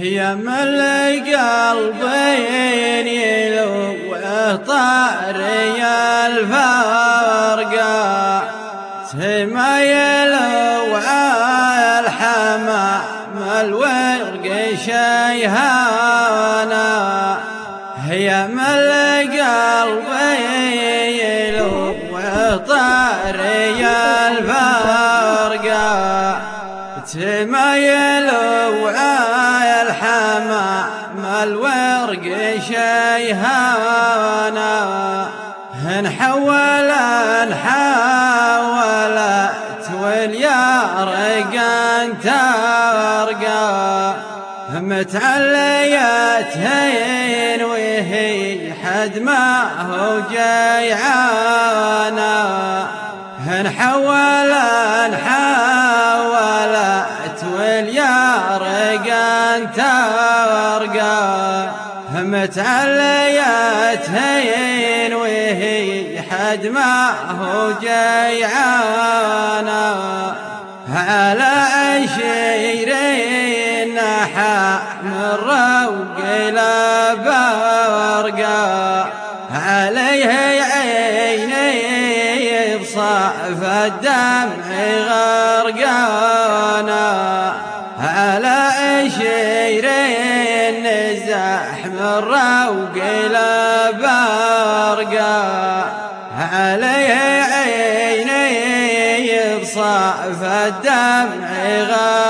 هي من قلبين يلوه طاري الفرقة. سما يلوه الحمام الورق شيهانا. هي من قلبين يلوه طاري الفرقة. سما يلوه الورق شيهانا انحول انحولت واليارقان ترقى. متعليت هين وهي حد ما هو جيعانا انحول ترقى متعليت هين وهي حد ما هو جيعانا. على عشيرين نحى من روق برقا عليه عيني بصعف الدمع غرقانا. على عشيرين من روق برقا عليه عيني بصعف الدمع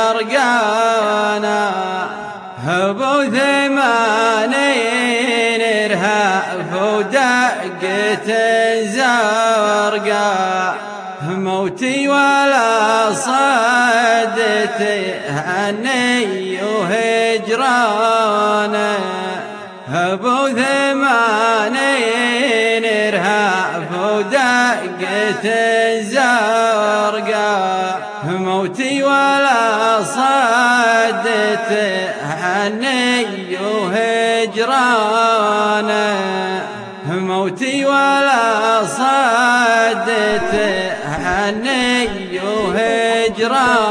غرقانا هبو ثمانين ارهاف ودقة زرقا موتي ولا صدتي هني وهجرانا ابو ثمانين ارهاف ودقة زرقا موتي ولا صدت عني وهجرانا موتي ولا صدت عني وهجرانا